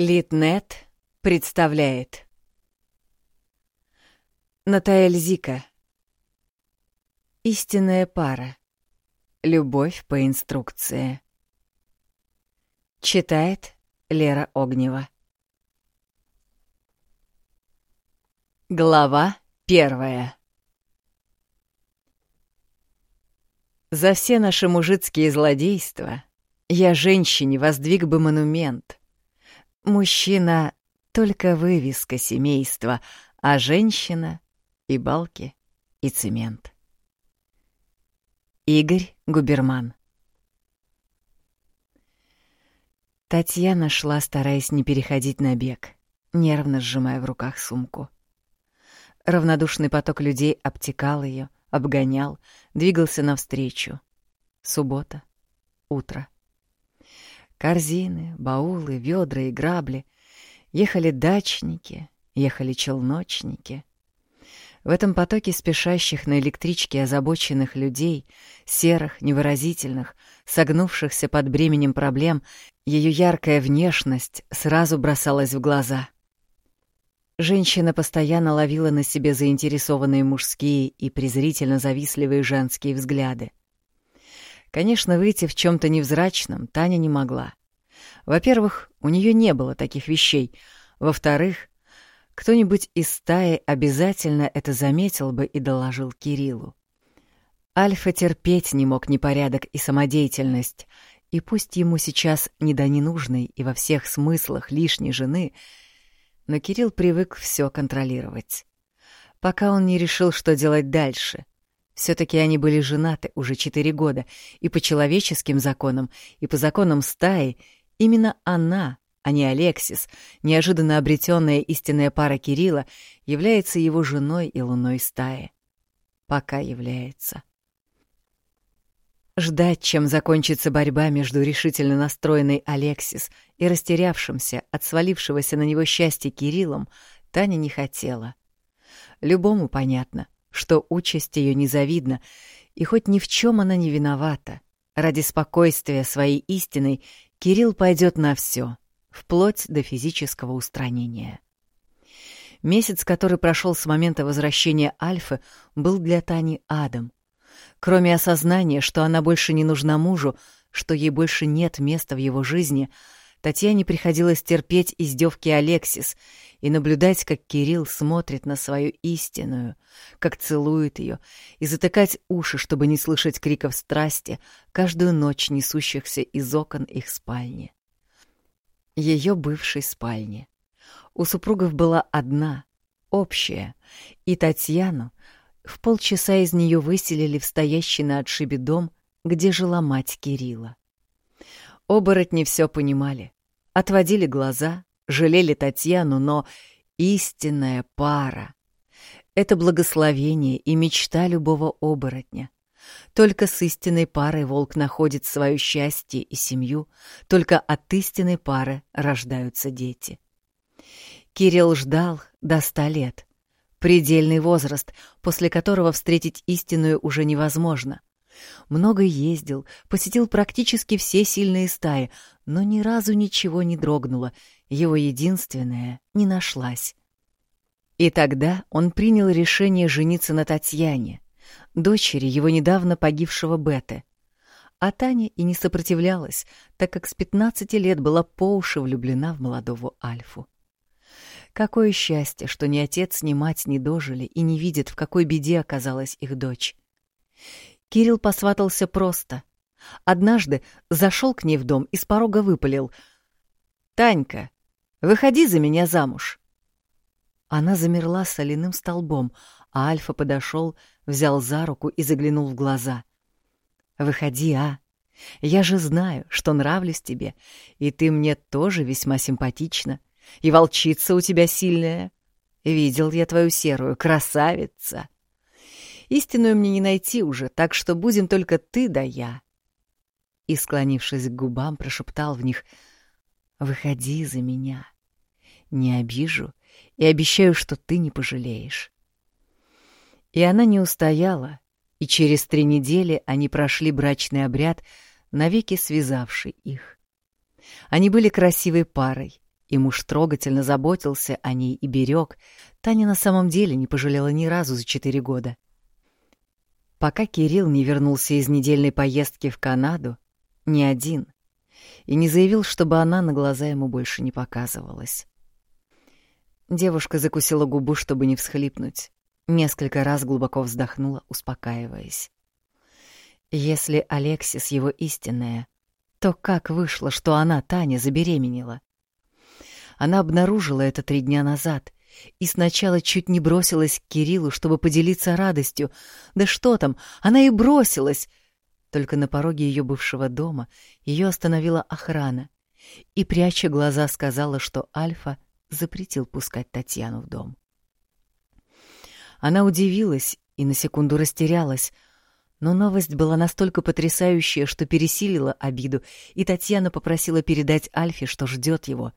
Литнет представляет. Натаэль Зика. Истинная пара. Любовь по инструкции. Читает Лера Огнева. Глава первая. За все наши мужицкие злодейства я женщине воздвиг бы монумент, Мужчина — только вывеска семейства, а женщина — и балки, и цемент. Игорь Губерман Татьяна шла, стараясь не переходить на бег, нервно сжимая в руках сумку. Равнодушный поток людей обтекал ее, обгонял, двигался навстречу. Суббота, утро. Корзины, баулы, ведра и грабли. Ехали дачники, ехали челночники. В этом потоке спешащих на электричке озабоченных людей, серых, невыразительных, согнувшихся под бременем проблем, ее яркая внешность сразу бросалась в глаза. Женщина постоянно ловила на себе заинтересованные мужские и презрительно завистливые женские взгляды. Конечно, выйти в чем-то невзрачном Таня не могла. Во-первых, у нее не было таких вещей. Во-вторых, кто-нибудь из стаи обязательно это заметил бы и доложил Кириллу. Альфа терпеть не мог непорядок и самодеятельность, и пусть ему сейчас не до ненужной и во всех смыслах лишней жены, но Кирилл привык все контролировать. Пока он не решил, что делать дальше — все-таки они были женаты уже четыре года, и по человеческим законам, и по законам стаи именно она, а не Алексис, неожиданно обретенная истинная пара Кирилла, является его женой и луной стаи. Пока является. Ждать, чем закончится борьба между решительно настроенной Алексис и растерявшимся от свалившегося на него счастья Кириллом, Таня не хотела. Любому понятно — что участь ее незавидна, и хоть ни в чем она не виновата, ради спокойствия своей истины Кирилл пойдет на все, вплоть до физического устранения. Месяц, который прошел с момента возвращения Альфы, был для Тани адом. Кроме осознания, что она больше не нужна мужу, что ей больше нет места в его жизни — Татьяне приходилось терпеть издевки Алексис и наблюдать, как Кирилл смотрит на свою истинную, как целует ее, и затыкать уши, чтобы не слышать криков страсти, каждую ночь несущихся из окон их спальни. Ее бывшей спальни. У супругов была одна, общая, и Татьяну в полчаса из нее выселили в стоящий на отшибе дом, где жила мать Кирилла. Оборотни все понимали, отводили глаза, жалели Татьяну, но истинная пара — это благословение и мечта любого оборотня. Только с истинной парой волк находит свое счастье и семью, только от истинной пары рождаются дети. Кирилл ждал до ста лет. Предельный возраст, после которого встретить истинную уже невозможно. Много ездил, посетил практически все сильные стаи, но ни разу ничего не дрогнуло, его единственное не нашлась. И тогда он принял решение жениться на Татьяне, дочери его недавно погибшего Беты. А Таня и не сопротивлялась, так как с 15 лет была по уши влюблена в молодого Альфу. Какое счастье, что ни отец, ни мать не дожили и не видят, в какой беде оказалась их дочь. Кирилл посватался просто. Однажды зашел к ней в дом и с порога выпалил. «Танька, выходи за меня замуж!» Она замерла соляным столбом, а Альфа подошел, взял за руку и заглянул в глаза. «Выходи, а! Я же знаю, что нравлюсь тебе, и ты мне тоже весьма симпатична, и волчица у тебя сильная. Видел я твою серую, красавица!» Истинную мне не найти уже, так что будем только ты да я. И, склонившись к губам, прошептал в них «Выходи за меня. Не обижу и обещаю, что ты не пожалеешь». И она не устояла, и через три недели они прошли брачный обряд, навеки связавший их. Они были красивой парой, и муж трогательно заботился о ней и берег, Таня на самом деле не пожалела ни разу за четыре года. Пока Кирилл не вернулся из недельной поездки в Канаду, ни один, и не заявил, чтобы она на глаза ему больше не показывалась. Девушка закусила губу, чтобы не всхлипнуть. Несколько раз глубоко вздохнула, успокаиваясь. Если Алексис его истинная, то как вышло, что она, Таня, забеременела? Она обнаружила это три дня назад и сначала чуть не бросилась к Кириллу, чтобы поделиться радостью. Да что там, она и бросилась. Только на пороге ее бывшего дома ее остановила охрана и, пряча глаза, сказала, что Альфа запретил пускать Татьяну в дом. Она удивилась и на секунду растерялась, но новость была настолько потрясающая, что пересилила обиду, и Татьяна попросила передать Альфе, что ждет его.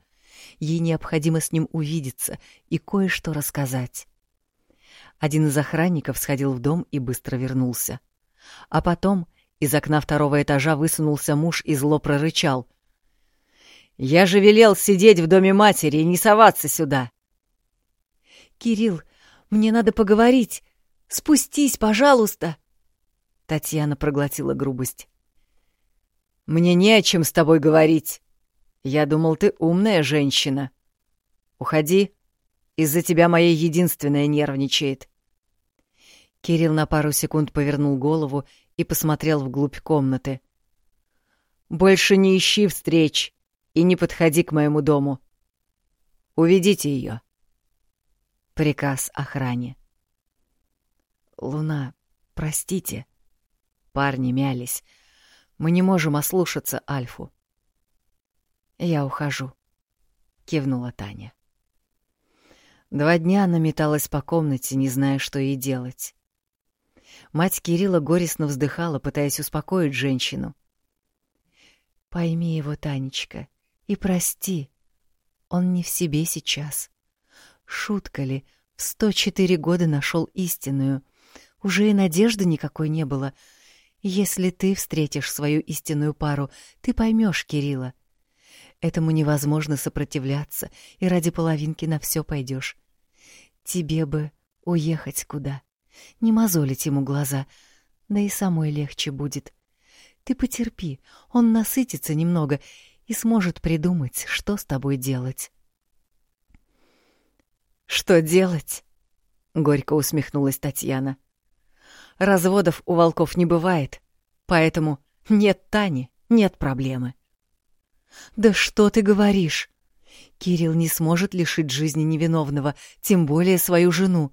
Ей необходимо с ним увидеться и кое-что рассказать. Один из охранников сходил в дом и быстро вернулся. А потом из окна второго этажа высунулся муж и зло прорычал. «Я же велел сидеть в доме матери и не соваться сюда!» «Кирилл, мне надо поговорить! Спустись, пожалуйста!» Татьяна проглотила грубость. «Мне не о чем с тобой говорить. Я думал, ты умная женщина. Уходи. Из-за тебя моя единственная нервничает». Кирилл на пару секунд повернул голову и посмотрел вглубь комнаты. «Больше не ищи встреч и не подходи к моему дому. Уведите ее». Приказ охране. «Луна, простите», Парни мялись. Мы не можем ослушаться Альфу. Я ухожу, кивнула Таня. Два дня она металась по комнате, не зная, что ей делать. Мать Кирилла горестно вздыхала, пытаясь успокоить женщину. «Пойми его, Танечка, и прости. Он не в себе сейчас. Шутка ли, в сто четыре года нашел истинную. Уже и надежды никакой не было — если ты встретишь свою истинную пару, ты поймешь Кирилла. Этому невозможно сопротивляться, и ради половинки на все пойдешь. Тебе бы уехать куда, не мозолить ему глаза, да и самой легче будет. Ты потерпи, он насытится немного и сможет придумать, что с тобой делать. «Что делать?» — горько усмехнулась Татьяна. — Разводов у волков не бывает, поэтому нет Тани, нет проблемы. «Да что ты говоришь? Кирилл не сможет лишить жизни невиновного, тем более свою жену.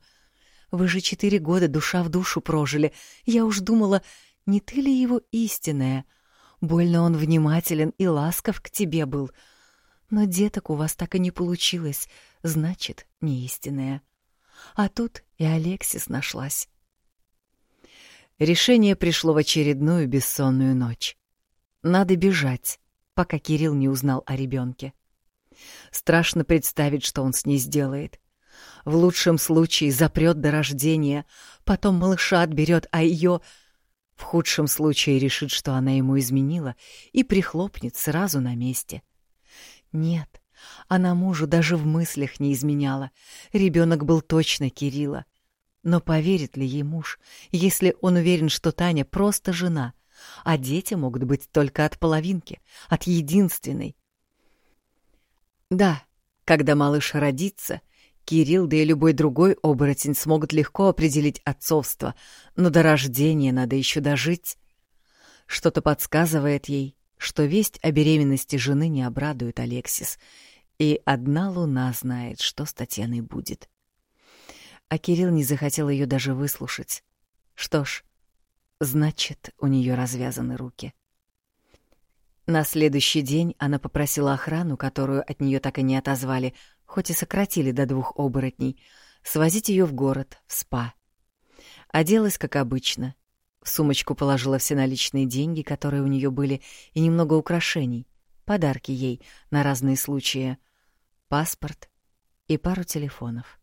Вы же четыре года душа в душу прожили. Я уж думала, не ты ли его истинная? Больно он внимателен и ласков к тебе был. Но деток у вас так и не получилось, значит, не истинная. А тут и Алексис нашлась. Решение пришло в очередную бессонную ночь. Надо бежать, пока Кирилл не узнал о ребенке. Страшно представить, что он с ней сделает. В лучшем случае запрет до рождения, потом малыша отберет, а ее... В худшем случае решит, что она ему изменила, и прихлопнет сразу на месте. Нет, она мужу даже в мыслях не изменяла. Ребенок был точно Кирилла. Но поверит ли ей муж, если он уверен, что Таня просто жена, а дети могут быть только от половинки, от единственной? Да, когда малыш родится, Кирилл, да и любой другой оборотень смогут легко определить отцовство, но до рождения надо еще дожить. Что-то подсказывает ей, что весть о беременности жены не обрадует Алексис, и одна луна знает, что с Татьяной будет а Кирилл не захотел ее даже выслушать. Что ж, значит, у нее развязаны руки. На следующий день она попросила охрану, которую от нее так и не отозвали, хоть и сократили до двух оборотней, свозить ее в город, в спа. Оделась, как обычно. В сумочку положила все наличные деньги, которые у нее были, и немного украшений, подарки ей на разные случаи, паспорт и пару телефонов.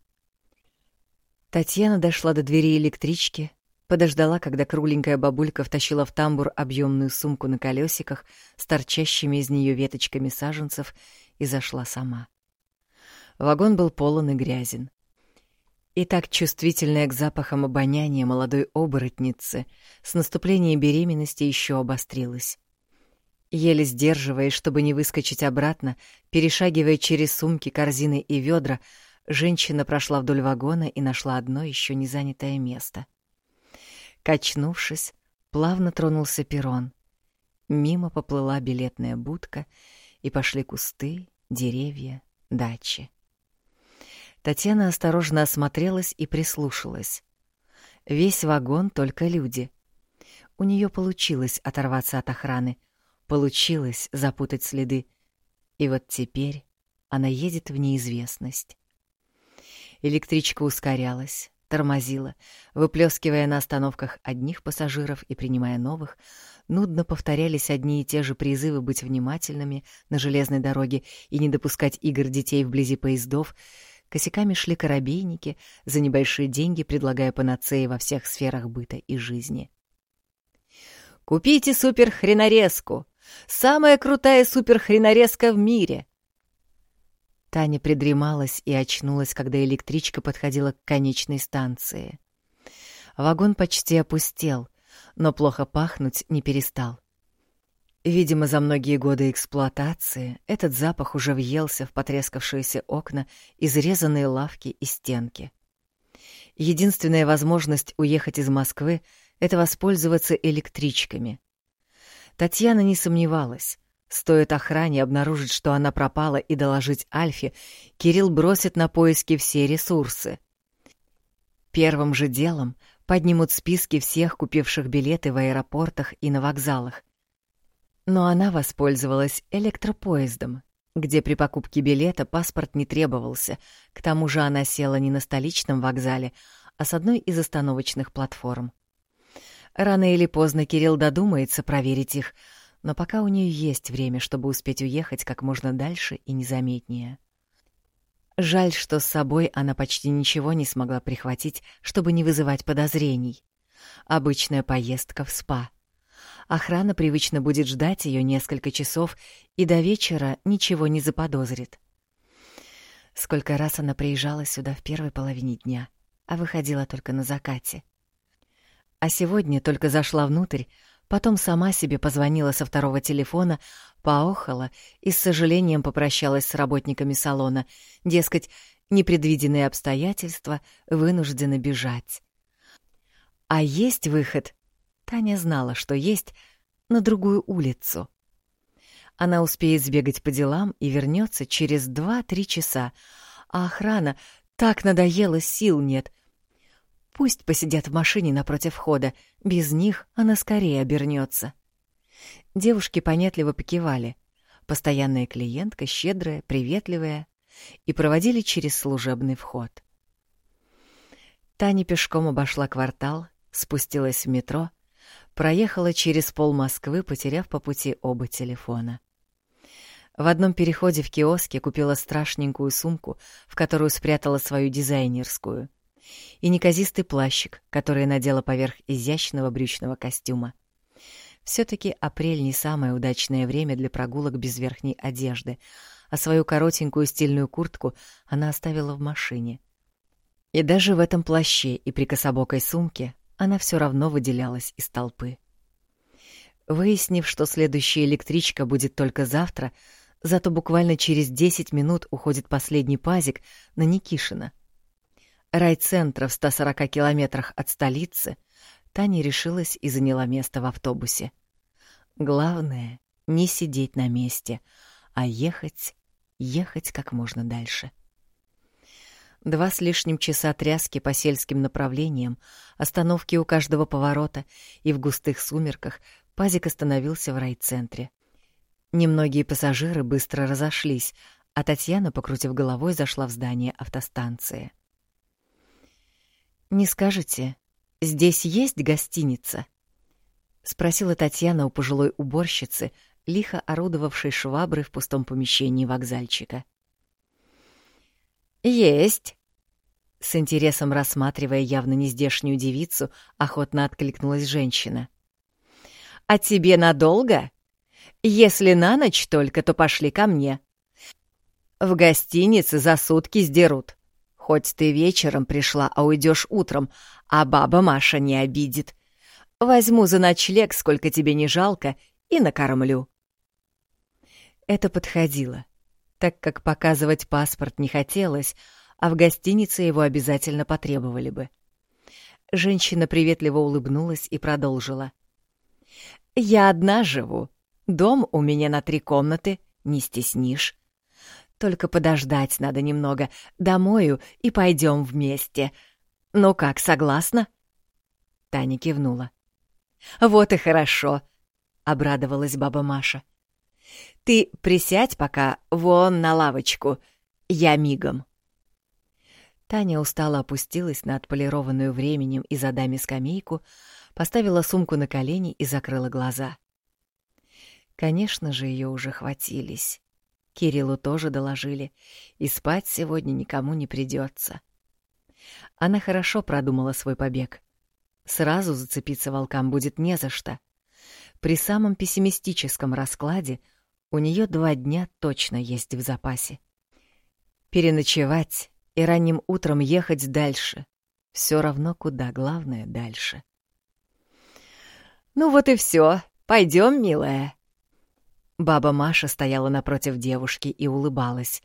Татьяна дошла до двери электрички, подождала, когда кругленькая бабулька втащила в тамбур объемную сумку на колесиках с торчащими из нее веточками саженцев и зашла сама. Вагон был полон и грязен. И так чувствительная к запахам обоняния молодой оборотницы с наступлением беременности еще обострилась. Еле сдерживаясь, чтобы не выскочить обратно, перешагивая через сумки, корзины и ведра, женщина прошла вдоль вагона и нашла одно еще не занятое место. Качнувшись, плавно тронулся перрон. Мимо поплыла билетная будка, и пошли кусты, деревья, дачи. Татьяна осторожно осмотрелась и прислушалась. Весь вагон — только люди. У нее получилось оторваться от охраны, получилось запутать следы. И вот теперь она едет в неизвестность. Электричка ускорялась, тормозила, выплескивая на остановках одних пассажиров и принимая новых, нудно повторялись одни и те же призывы быть внимательными на железной дороге и не допускать игр детей вблизи поездов, косяками шли корабейники, за небольшие деньги предлагая панацеи во всех сферах быта и жизни. «Купите суперхренорезку! Самая крутая суперхренорезка в мире!» Таня придремалась и очнулась, когда электричка подходила к конечной станции. Вагон почти опустел, но плохо пахнуть не перестал. Видимо, за многие годы эксплуатации этот запах уже въелся в потрескавшиеся окна, изрезанные лавки и стенки. Единственная возможность уехать из Москвы — это воспользоваться электричками. Татьяна не сомневалась. Стоит охране обнаружить, что она пропала, и доложить Альфе, Кирилл бросит на поиски все ресурсы. Первым же делом поднимут списки всех купивших билеты в аэропортах и на вокзалах, но она воспользовалась электропоездом, где при покупке билета паспорт не требовался, к тому же она села не на столичном вокзале, а с одной из остановочных платформ. Рано или поздно Кирилл додумается проверить их, но пока у нее есть время, чтобы успеть уехать как можно дальше и незаметнее. Жаль, что с собой она почти ничего не смогла прихватить, чтобы не вызывать подозрений. Обычная поездка в спа — Охрана привычно будет ждать ее несколько часов и до вечера ничего не заподозрит. Сколько раз она приезжала сюда в первой половине дня, а выходила только на закате. А сегодня только зашла внутрь, потом сама себе позвонила со второго телефона, поохала и с сожалением попрощалась с работниками салона, дескать, непредвиденные обстоятельства вынуждены бежать. А есть выход Таня знала, что есть на другую улицу. Она успеет сбегать по делам и вернется через два-три часа, а охрана так надоела, сил нет. Пусть посидят в машине напротив входа, без них она скорее обернется. Девушки понятливо покивали. Постоянная клиентка, щедрая, приветливая, и проводили через служебный вход. Таня пешком обошла квартал, спустилась в метро проехала через пол Москвы, потеряв по пути оба телефона. В одном переходе в киоске купила страшненькую сумку, в которую спрятала свою дизайнерскую, и неказистый плащик, который надела поверх изящного брючного костюма. Все-таки апрель не самое удачное время для прогулок без верхней одежды, а свою коротенькую стильную куртку она оставила в машине. И даже в этом плаще и при кособокой сумке она все равно выделялась из толпы. Выяснив, что следующая электричка будет только завтра, зато буквально через 10 минут уходит последний пазик на Никишина. Райцентра в 140 километрах от столицы, Таня решилась и заняла место в автобусе. Главное — не сидеть на месте, а ехать, ехать как можно дальше. Два с лишним часа тряски по сельским направлениям, остановки у каждого поворота, и в густых сумерках пазик остановился в райцентре. Немногие пассажиры быстро разошлись, а Татьяна, покрутив головой, зашла в здание автостанции. «Не скажете, здесь есть гостиница?» — спросила Татьяна у пожилой уборщицы, лихо орудовавшей шваброй в пустом помещении вокзальчика. «Есть!» С интересом рассматривая явно нездешнюю девицу, охотно откликнулась женщина. «А тебе надолго? Если на ночь только, то пошли ко мне. В гостинице за сутки сдерут. Хоть ты вечером пришла, а уйдешь утром, а баба Маша не обидит. Возьму за ночлег, сколько тебе не жалко, и накормлю. Это подходило, так как показывать паспорт не хотелось, а в гостинице его обязательно потребовали бы. Женщина приветливо улыбнулась и продолжила. «Я одна живу. Дом у меня на три комнаты, не стеснишь. Только подождать надо немного, домою и пойдем вместе. Ну как, согласна?» Таня кивнула. «Вот и хорошо», — обрадовалась баба Маша. «Ты присядь пока вон на лавочку, я мигом». Таня устало опустилась на отполированную временем и задами скамейку, поставила сумку на колени и закрыла глаза. Конечно же, ее уже хватились. Кириллу тоже доложили, и спать сегодня никому не придется. Она хорошо продумала свой побег. Сразу зацепиться волкам будет не за что. При самом пессимистическом раскладе у нее два дня точно есть в запасе. Переночевать и ранним утром ехать дальше. Все равно куда, главное — дальше. «Ну вот и все. Пойдем, милая», Баба Маша стояла напротив девушки и улыбалась.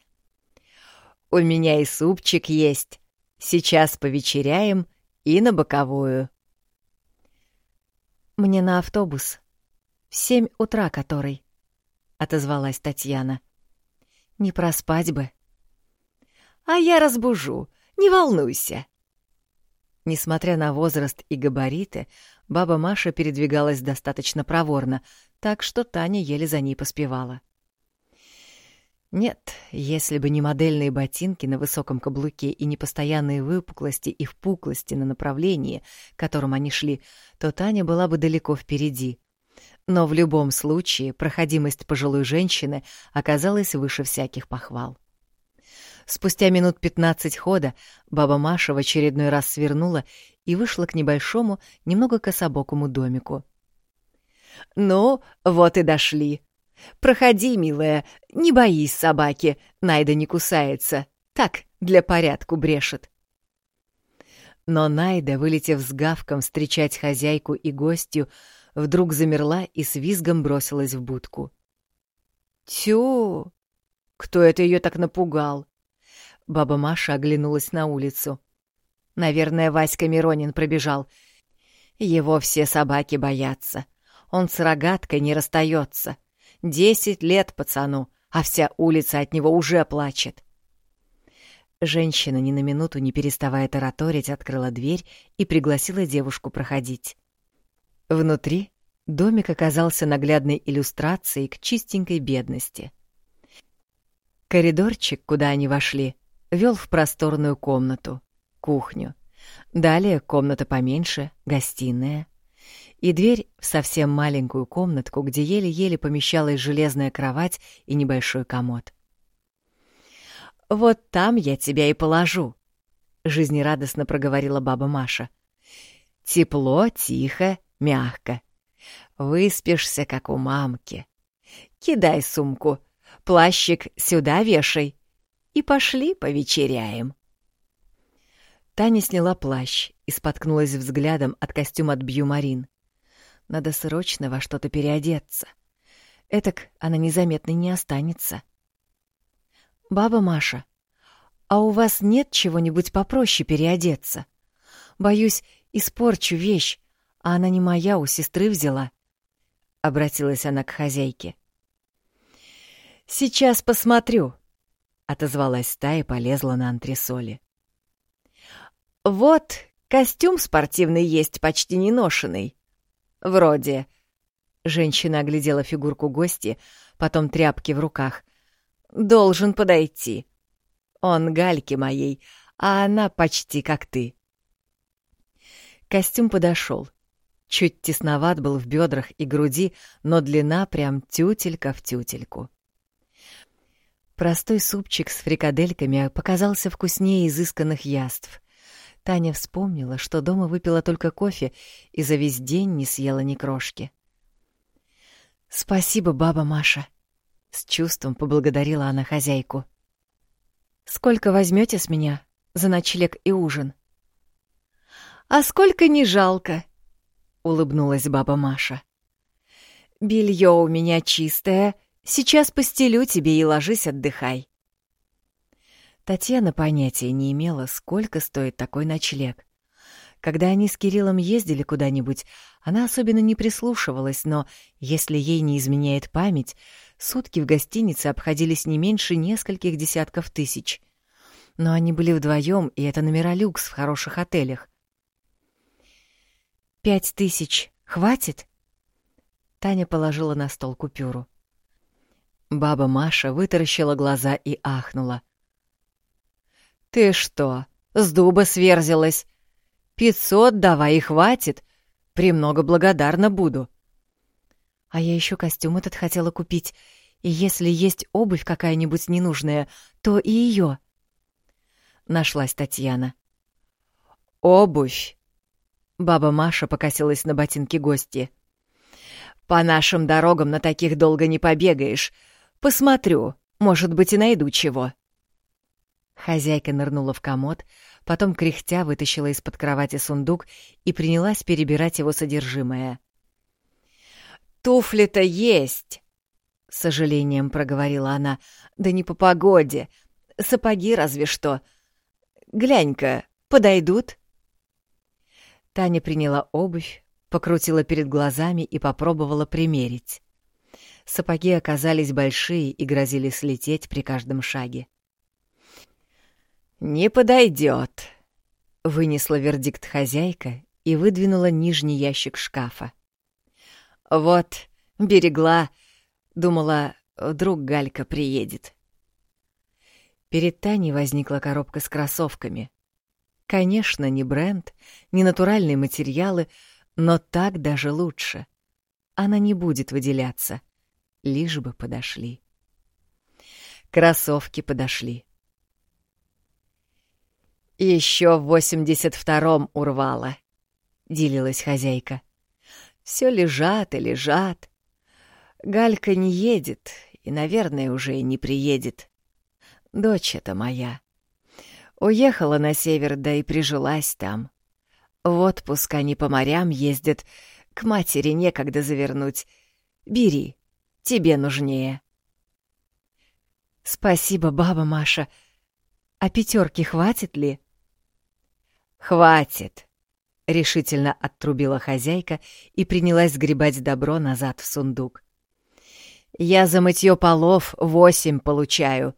«У меня и супчик есть. Сейчас повечеряем и на боковую». «Мне на автобус. В семь утра который», — отозвалась Татьяна. «Не проспать бы». «А я разбужу, не волнуйся», Несмотря на возраст и габариты, баба Маша передвигалась достаточно проворно, так что Таня еле за ней поспевала. Нет, если бы не модельные ботинки на высоком каблуке и не постоянные выпуклости и впуклости на направлении, которым они шли, то Таня была бы далеко впереди. Но в любом случае проходимость пожилой женщины оказалась выше всяких похвал. Спустя минут пятнадцать хода баба Маша в очередной раз свернула и вышла к небольшому, немного кособокому домику. «Ну, вот и дошли. Проходи, милая, не боись собаки, Найда не кусается. Так, для порядку брешет». Но Найда, вылетев с гавком встречать хозяйку и гостью, вдруг замерла и с визгом бросилась в будку. «Тю! Кто это ее так напугал? Баба Маша оглянулась на улицу. Наверное, Васька Миронин пробежал. Его все собаки боятся. Он с рогаткой не расстается. Десять лет пацану, а вся улица от него уже плачет. Женщина, ни на минуту не переставая тараторить, открыла дверь и пригласила девушку проходить. Внутри домик оказался наглядной иллюстрацией к чистенькой бедности. Коридорчик, куда они вошли, вел в просторную комнату, кухню. Далее комната поменьше, гостиная. И дверь в совсем маленькую комнатку, где еле-еле помещалась железная кровать и небольшой комод. «Вот там я тебя и положу», — жизнерадостно проговорила баба Маша. «Тепло, тихо, мягко. Выспишься, как у мамки. Кидай сумку, плащик сюда вешай, и пошли повечеряем. Таня сняла плащ и споткнулась взглядом от костюма от Бьюмарин. Надо срочно во что-то переодеться. Этак она незаметной не останется. «Баба Маша, а у вас нет чего-нибудь попроще переодеться? Боюсь, испорчу вещь, а она не моя, у сестры взяла». Обратилась она к хозяйке. «Сейчас посмотрю», отозвалась та и полезла на антресоли. «Вот, костюм спортивный есть, почти не ношенный. Вроде...» Женщина оглядела фигурку гости, потом тряпки в руках. «Должен подойти. Он гальки моей, а она почти как ты». Костюм подошел. Чуть тесноват был в бедрах и груди, но длина прям тютелька в тютельку. Простой супчик с фрикадельками показался вкуснее изысканных яств. Таня вспомнила, что дома выпила только кофе и за весь день не съела ни крошки. «Спасибо, баба Маша!» — с чувством поблагодарила она хозяйку. Сколько возьмете с меня за ночлег и ужин? А сколько не жалко, улыбнулась баба Маша. Белье у меня чистое, сейчас постелю тебе и ложись отдыхай. Татьяна понятия не имела, сколько стоит такой ночлег. Когда они с Кириллом ездили куда-нибудь, она особенно не прислушивалась, но, если ей не изменяет память, сутки в гостинице обходились не меньше нескольких десятков тысяч. Но они были вдвоем, и это номера люкс в хороших отелях. «Пять тысяч хватит?» Таня положила на стол купюру. Баба Маша вытаращила глаза и ахнула. «Ты что, с дуба сверзилась? Пятьсот давай и хватит. Премного благодарна буду. А я еще костюм этот хотела купить. И если есть обувь какая-нибудь ненужная, то и ее. Нашлась Татьяна. Обувь. Баба Маша покосилась на ботинки гости. По нашим дорогам на таких долго не побегаешь. Посмотрю, может быть, и найду чего. Хозяйка нырнула в комод, потом кряхтя вытащила из-под кровати сундук и принялась перебирать его содержимое. «Туфли-то есть!» — с сожалением проговорила она. «Да не по погоде. Сапоги разве что. Глянь-ка, подойдут?» Таня приняла обувь, покрутила перед глазами и попробовала примерить. Сапоги оказались большие и грозили слететь при каждом шаге. «Не подойдет», — вынесла вердикт хозяйка и выдвинула нижний ящик шкафа. «Вот, берегла, думала, вдруг Галька приедет». Перед Таней возникла коробка с кроссовками. Конечно, не бренд, не натуральные материалы, но так даже лучше. Она не будет выделяться, лишь бы подошли. Кроссовки подошли. Еще в восемьдесят втором урвала, — делилась хозяйка. Все лежат и лежат. Галька не едет и, наверное, уже и не приедет. Дочь это моя. Уехала на север, да и прижилась там. В отпуск они по морям ездят, к матери некогда завернуть. Бери, тебе нужнее. Спасибо, баба Маша. А пятерки хватит ли? «Хватит!» — решительно оттрубила хозяйка и принялась сгребать добро назад в сундук. «Я за мытье полов восемь получаю.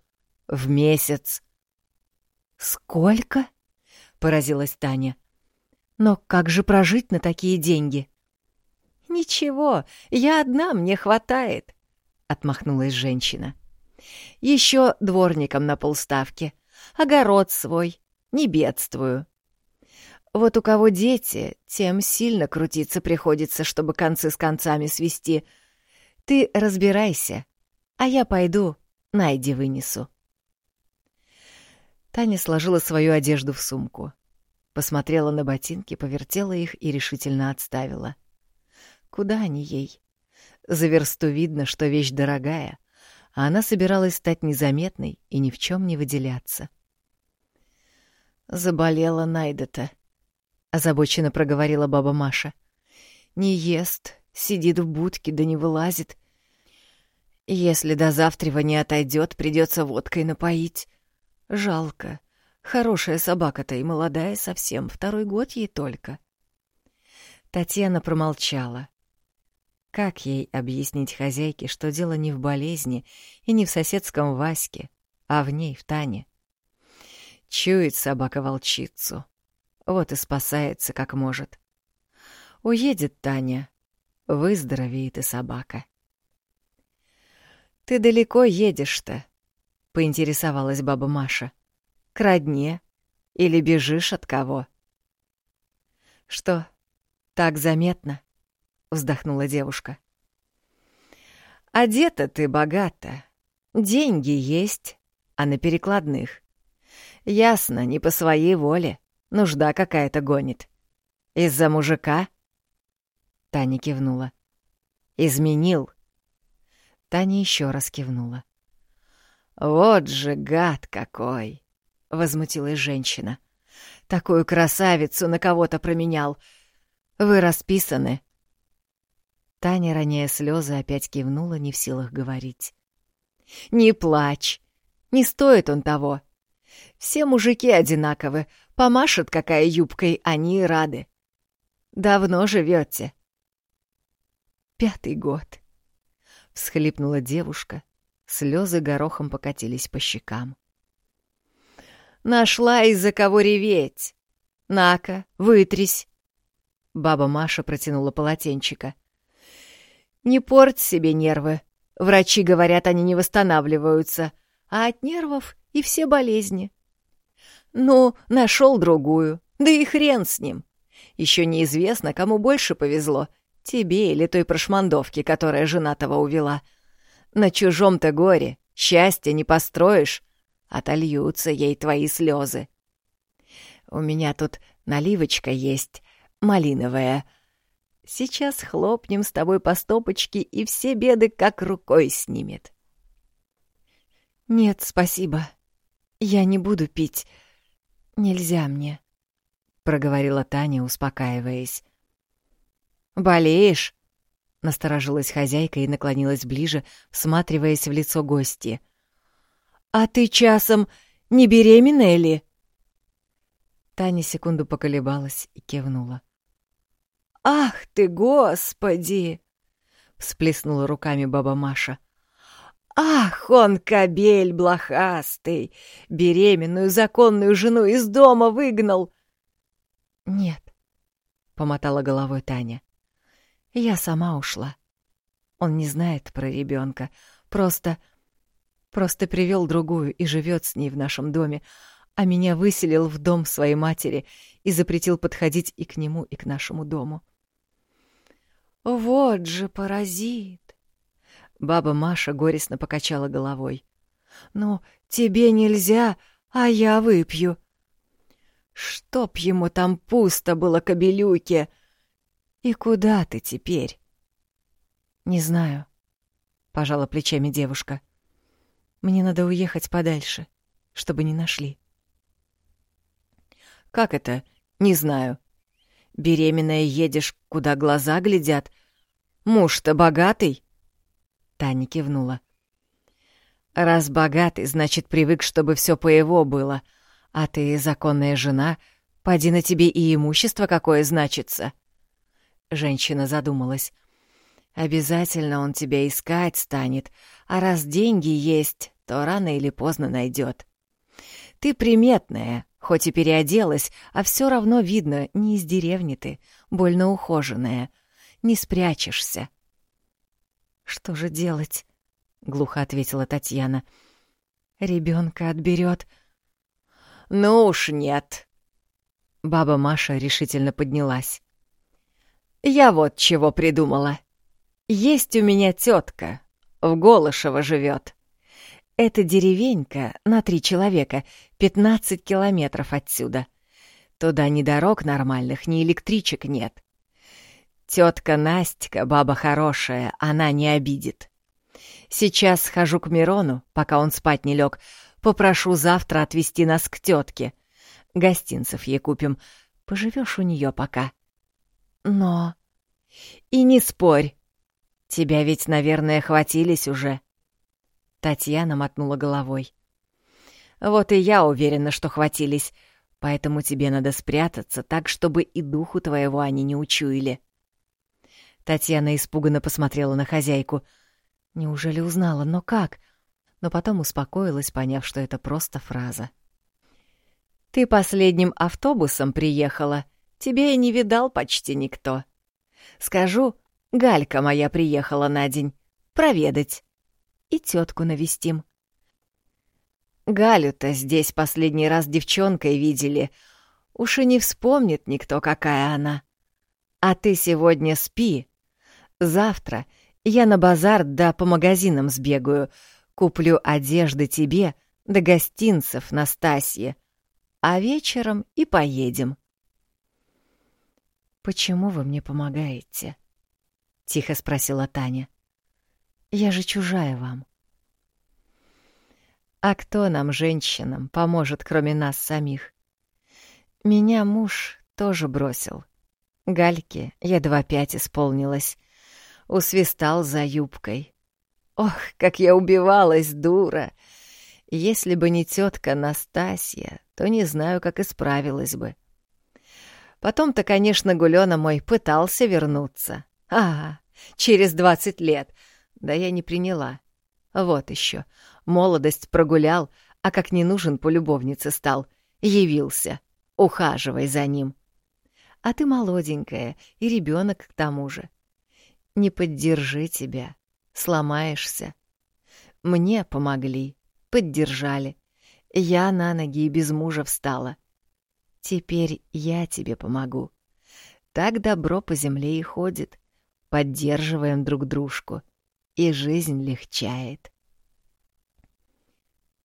В месяц». «Сколько?» — поразилась Таня. «Но как же прожить на такие деньги?» «Ничего, я одна, мне хватает», — отмахнулась женщина. «Еще дворником на полставки. Огород свой. Не бедствую. Вот у кого дети, тем сильно крутиться приходится, чтобы концы с концами свести. Ты разбирайся, а я пойду, найди вынесу. Таня сложила свою одежду в сумку. Посмотрела на ботинки, повертела их и решительно отставила. Куда они ей? За версту видно, что вещь дорогая, а она собиралась стать незаметной и ни в чем не выделяться. Заболела Найда-то, озабоченно проговорила баба Маша. Не ест, сидит в будке, да не вылазит. Если до завтрева не отойдет, придется водкой напоить. Жалко. Хорошая собака-то и молодая совсем, второй год ей только. Татьяна промолчала. Как ей объяснить хозяйке, что дело не в болезни и не в соседском Ваське, а в ней, в Тане? Чует собака волчицу. Вот и спасается как может. Уедет Таня, выздоровеет и собака. «Ты далеко едешь-то?» — поинтересовалась баба Маша. «К родне? Или бежишь от кого?» «Что, так заметно?» — вздохнула девушка. «Одета ты богато. Деньги есть, а на перекладных. Ясно, не по своей воле. Нужда какая-то гонит. Из-за мужика?» Таня кивнула. «Изменил». Таня еще раз кивнула. «Вот же гад какой! возмутилась женщина. «Такую красавицу на кого-то променял. Вы расписаны». Таня, роняя слезы, опять кивнула, не в силах говорить. «Не плачь. Не стоит он того. Все мужики одинаковы. Помашет какая юбкой, они и рады. Давно живете. «Пятый год», — всхлипнула девушка. Слезы горохом покатились по щекам. Нашла из-за кого реветь. На-ка, вытрись. Баба Маша протянула полотенчика. Не порть себе нервы. Врачи говорят, они не восстанавливаются, а от нервов и все болезни. Ну, нашел другую, да и хрен с ним. Еще неизвестно, кому больше повезло, тебе или той прошмандовке, которая женатого увела. На чужом-то горе счастья не построишь, отольются ей твои слезы. У меня тут наливочка есть, малиновая. Сейчас хлопнем с тобой по стопочке, и все беды как рукой снимет. Нет, спасибо. Я не буду пить. Нельзя мне, проговорила Таня, успокаиваясь. Болеешь? Насторожилась хозяйка и наклонилась ближе, всматриваясь в лицо гости. — «А ты часом не беременная ли?» Таня секунду поколебалась и кивнула. «Ах ты, Господи!» — всплеснула руками баба Маша. «Ах, он кобель блохастый! Беременную законную жену из дома выгнал!» «Нет», — помотала головой Таня. «Я сама ушла. Он не знает про ребенка. Просто Просто привел другую и живет с ней в нашем доме, а меня выселил в дом своей матери и запретил подходить и к нему, и к нашему дому. «Вот же паразит!» Баба Маша горестно покачала головой. «Ну, тебе нельзя, а я выпью». «Чтоб ему там пусто было, кобелюке!» «И куда ты теперь?» «Не знаю», — пожала плечами девушка. — мне надо уехать подальше, чтобы не нашли. Как это? Не знаю. Беременная едешь, куда глаза глядят. Муж-то богатый? Таня кивнула. Раз богатый, значит, привык, чтобы все по его было. А ты законная жена, поди на тебе и имущество какое значится. Женщина задумалась. Обязательно он тебя искать станет, а раз деньги есть, то рано или поздно найдет. Ты приметная, хоть и переоделась, а все равно видно, не из деревни ты, больно ухоженная. Не спрячешься. Что же делать? глухо ответила Татьяна. Ребенка отберет. Ну уж нет. Баба Маша решительно поднялась. Я вот чего придумала. Есть у меня тетка, в Голышево живет. Это деревенька на три человека, 15 километров отсюда. Туда ни дорог нормальных, ни электричек нет. Тетка Настя, баба хорошая, она не обидит. Сейчас схожу к Мирону, пока он спать не лег. Попрошу завтра отвезти нас к тетке. Гостинцев ей купим. Поживешь у нее пока. Но... И не спорь. Тебя ведь, наверное, хватились уже. Татьяна мотнула головой. «Вот и я уверена, что хватились, поэтому тебе надо спрятаться так, чтобы и духу твоего они не учуяли». Татьяна испуганно посмотрела на хозяйку. Неужели узнала, но как? Но потом успокоилась, поняв, что это просто фраза. «Ты последним автобусом приехала. Тебе и не видал почти никто. Скажу, Галька моя приехала на день. Проведать и тетку навестим. Галю-то здесь последний раз девчонкой видели. Уж и не вспомнит никто, какая она. А ты сегодня спи. Завтра я на базар да по магазинам сбегаю, куплю одежды тебе да гостинцев Настасье, а вечером и поедем. «Почему вы мне помогаете?» — тихо спросила Таня. Я же чужая вам. А кто нам, женщинам, поможет, кроме нас самих? Меня муж тоже бросил. Гальке едва пять исполнилось. Усвистал за юбкой. Ох, как я убивалась, дура! Если бы не тетка Настасья, то не знаю, как исправилась бы. Потом-то, конечно, Гулёна мой пытался вернуться. Ага, через двадцать лет. Да я не приняла. Вот еще. Молодость прогулял, а как не нужен по любовнице стал. Явился. Ухаживай за ним. А ты молоденькая, и ребенок к тому же. Не поддержи тебя. Сломаешься. Мне помогли, поддержали. Я на ноги и без мужа встала. Теперь я тебе помогу. Так добро по земле и ходит. Поддерживаем друг дружку, и жизнь легчает.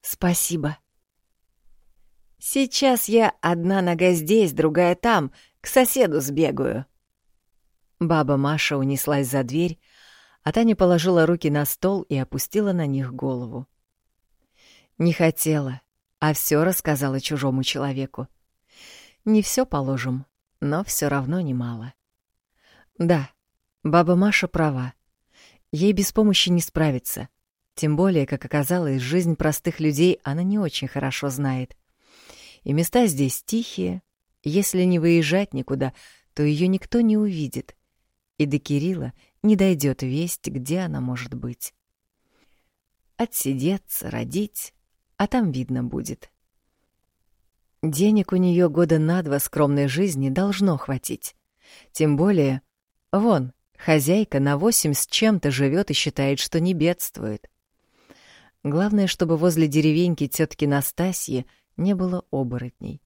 Спасибо. Сейчас я одна нога здесь, другая там, к соседу сбегаю. Баба Маша унеслась за дверь, а Таня положила руки на стол и опустила на них голову. Не хотела, а все рассказала чужому человеку. Не все положим, но все равно немало. Да, баба Маша права. Ей без помощи не справиться. Тем более, как оказалось, жизнь простых людей она не очень хорошо знает. И места здесь тихие. Если не выезжать никуда, то ее никто не увидит. И до Кирилла не дойдет весть, где она может быть. Отсидеться, родить, а там видно будет. Денег у нее года на два скромной жизни должно хватить. Тем более, вон, хозяйка на восемь с чем-то живет и считает, что не бедствует. Главное, чтобы возле деревеньки тетки Настасьи не было оборотней.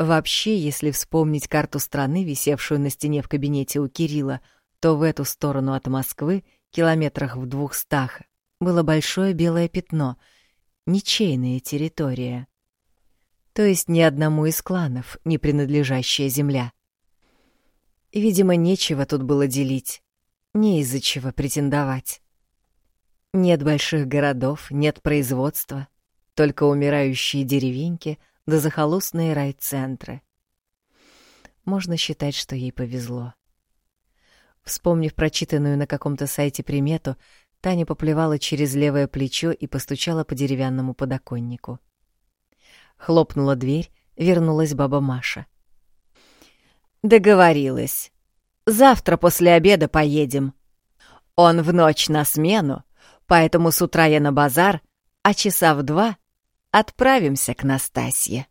Вообще, если вспомнить карту страны, висевшую на стене в кабинете у Кирилла, то в эту сторону от Москвы, километрах в двухстах, было большое белое пятно — ничейная территория то есть ни одному из кланов не принадлежащая земля. Видимо, нечего тут было делить, не из-за чего претендовать. Нет больших городов, нет производства, только умирающие деревеньки да захолустные райцентры. Можно считать, что ей повезло. Вспомнив прочитанную на каком-то сайте примету, Таня поплевала через левое плечо и постучала по деревянному подоконнику. — Хлопнула дверь, вернулась баба Маша. «Договорилась. Завтра после обеда поедем. Он в ночь на смену, поэтому с утра я на базар, а часа в два отправимся к Настасье».